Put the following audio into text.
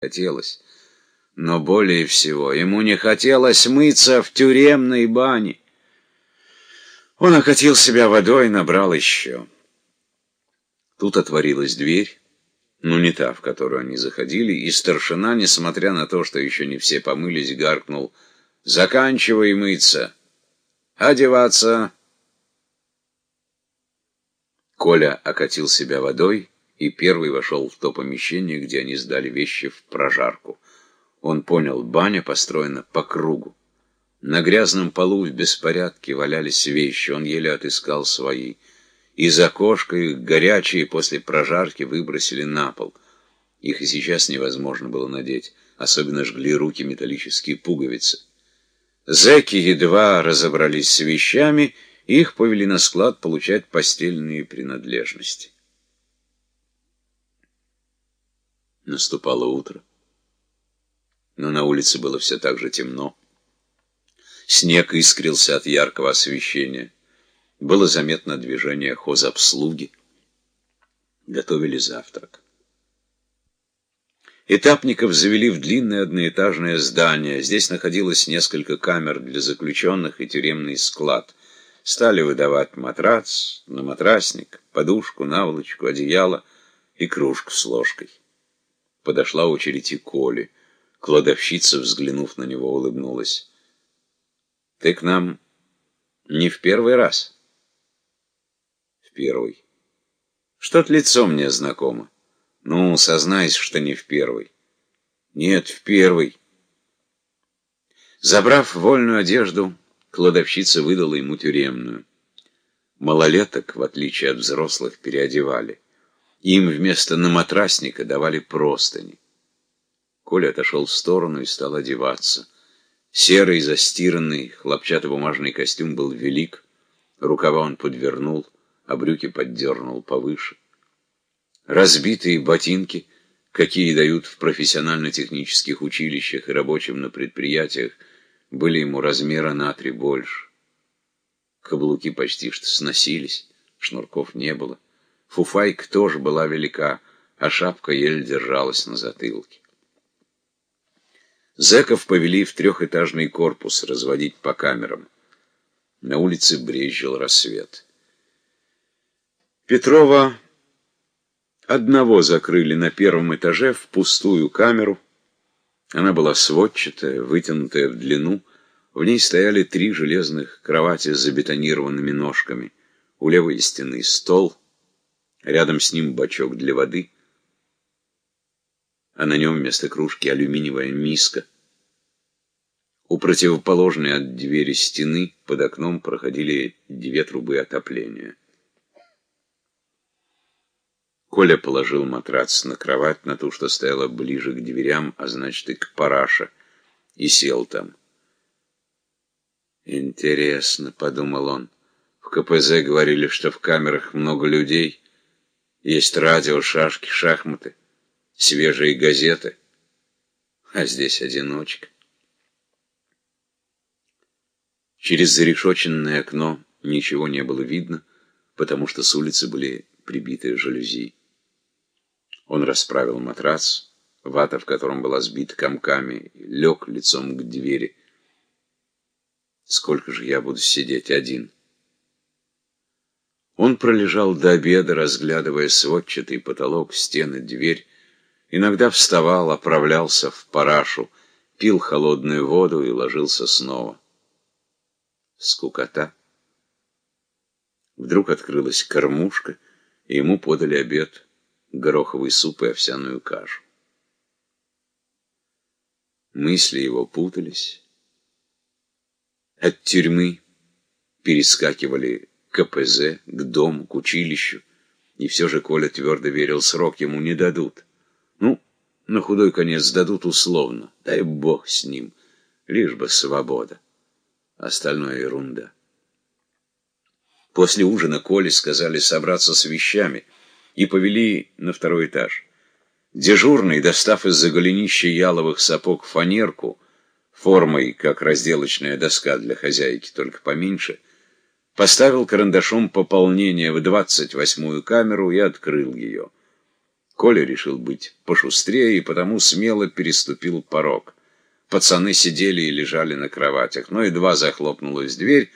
хотелось. Но более всего ему не хотелось мыться в тюремной бане. Он окатил себя водой и набрал еще. Тут отворилась дверь, но не та, в которую они заходили, и старшина, несмотря на то, что еще не все помылись, гаркнул «Заканчивай мыться! Одеваться!» Коля окатил себя водой и первый вошел в то помещение, где они сдали вещи в прожарку. Он понял, баня построена по кругу. На грязном полу в беспорядке валялись вещи, он еле отыскал свои. Из окошка их горячие после прожарки выбросили на пол. Их и сейчас невозможно было надеть, особенно жгли руки металлические пуговицы. Зэки едва разобрались с вещами, их повели на склад получать постельные принадлежности. Наступало утро. Но на улице было все так же темно. Снег искрился от яркого освещения. Было заметно движение хозобслуги. Готовили завтрак. Этапников завели в длинное одноэтажное здание. Здесь находилось несколько камер для заключенных и тюремный склад. Стали выдавать матрац, на матрасник, подушку, наволочку, одеяло и кружку с ложкой. Подошла очередь и Коли. Кладовщица, взглянув на него, улыбнулась. «Ты к нам не в первый раз?» «В первый». «Что-то лицо мне знакомо. Ну, сознайся, что не в первый». «Нет, в первый». Забрав вольную одежду, кладовщица выдала ему тюремную. Малолеток, в отличие от взрослых, переодевали. Им вместо наматрасника давали простыни. Коля отошел в сторону и стал одеваться. Серый, застиранный, хлопчатобумажный костюм был велик, рукава он подвернул, а брюки поддернул повыше. Разбитые ботинки, какие дают в профессионально-технических училищах и рабочим на предприятиях, были ему размера на три больше. Каблуки почти что сносились, шнурков не было. Фуфайка тоже была велика, а шапка еле держалась на затылке. Зеков повели в трехэтажный корпус разводить по камерам. На улице брезжил рассвет. Петрова одного закрыли на первом этаже в пустую камеру. Она была сводчатая, вытянутая в длину. В ней стояли три железных кровати с забетонированными ножками. У левой стены стол — Рядом с ним бачок для воды, а на нем вместо кружки алюминиевая миска. У противоположной от двери стены под окном проходили две трубы отопления. Коля положил матрац на кровать, на ту, что стояла ближе к дверям, а значит и к параше, и сел там. «Интересно», — подумал он, — «в КПЗ говорили, что в камерах много людей». Есть радио, шашки, шахматы, свежие газеты. А здесь одиночка. Через зарешоченное окно ничего не было видно, потому что с улицы были прибиты жалюзи. Он расправил матрац, вата в котором была сбита комками, лег лицом к двери. Сколько же я буду сидеть один? Он пролежал до обеда, разглядывая сводчатый потолок, стены, дверь. Иногда вставал, оправлялся в парашу, пил холодную воду и ложился снова. Скукота. Вдруг открылась кормушка, и ему подали обед, гороховый суп и овсяную кашу. Мысли его путались. От тюрьмы перескакивали КПЗ, к дому, к училищу. И все же Коля твердо верил, срок ему не дадут. Ну, на худой конец дадут условно. Дай бог с ним. Лишь бы свобода. Остальное ерунда. После ужина Коле сказали собраться с вещами и повели на второй этаж. Дежурный, достав из-за голенища яловых сапог фанерку, формой, как разделочная доска для хозяйки, только поменьше, поставил карандашом пополнение в двадцать восьмую камеру и открыл ее. Коля решил быть пошустрее и потому смело переступил порог. Пацаны сидели и лежали на кроватях, но едва захлопнулась дверь,